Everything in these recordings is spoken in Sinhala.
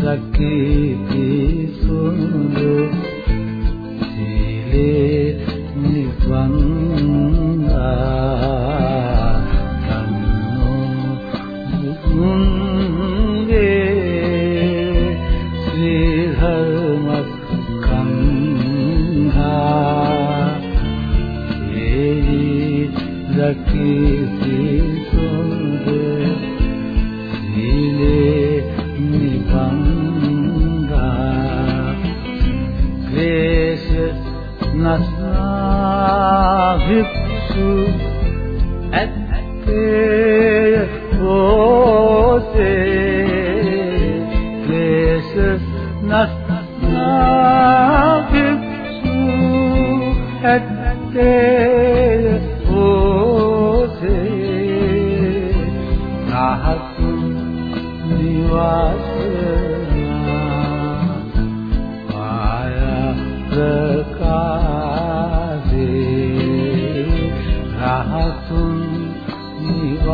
සකීති සුඳු සීලේ නිවන් පසු ඇත්තේ හෝසේ ක්ලේශ නස්නා පිසු ඇත්තේ හෝසේ රහතු නිවාසේ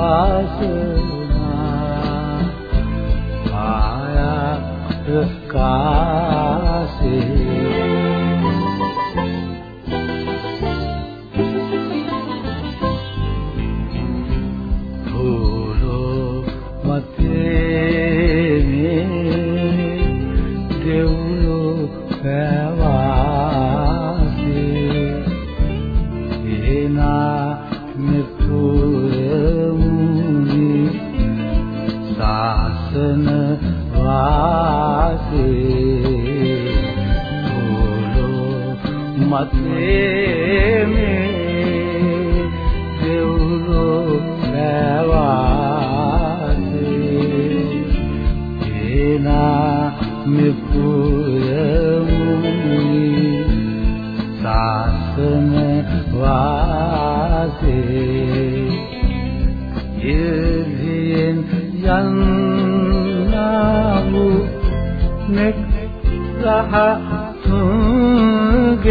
ආකාශුණා මායා ප්‍රකාශේ භූලෝ මතේ මේ දෙව්ලෝ පැව වාසේ ඕලෝ මතේ මේ දෙවුරෝ වැවාසේ එනා මෙපුරමුනි සාසන වාසේ යදියෙන් යන්න වූ නෙක් සහ තුන්ගේ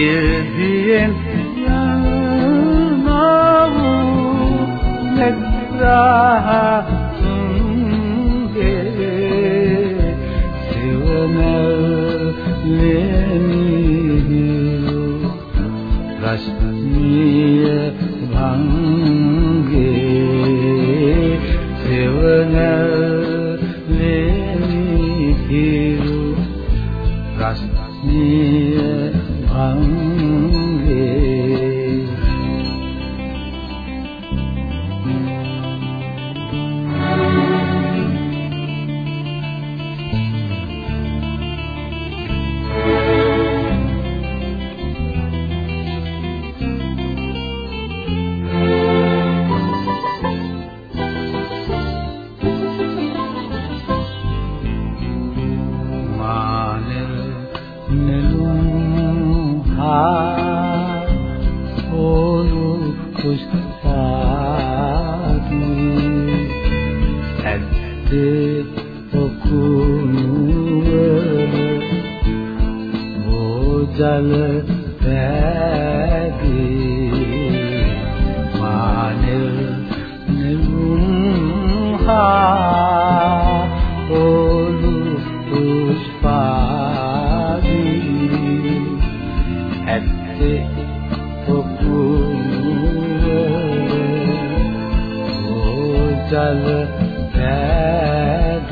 ඉර්දියෙන් යනා වූ නෙක් සහ තුන්ගේ සිවනල් ලෙනි රශ්මිය භංග う。කුසාති ඇද්ද පොකුණුවර මෝජල පැදී මානෙල් නෙළුම් හා ජල පෑදී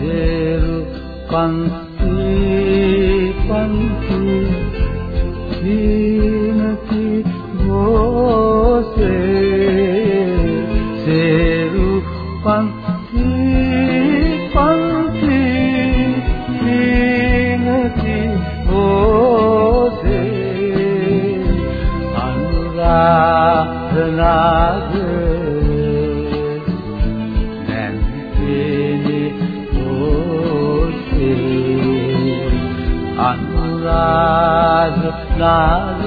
දේරු පන්ති පන්ති Nag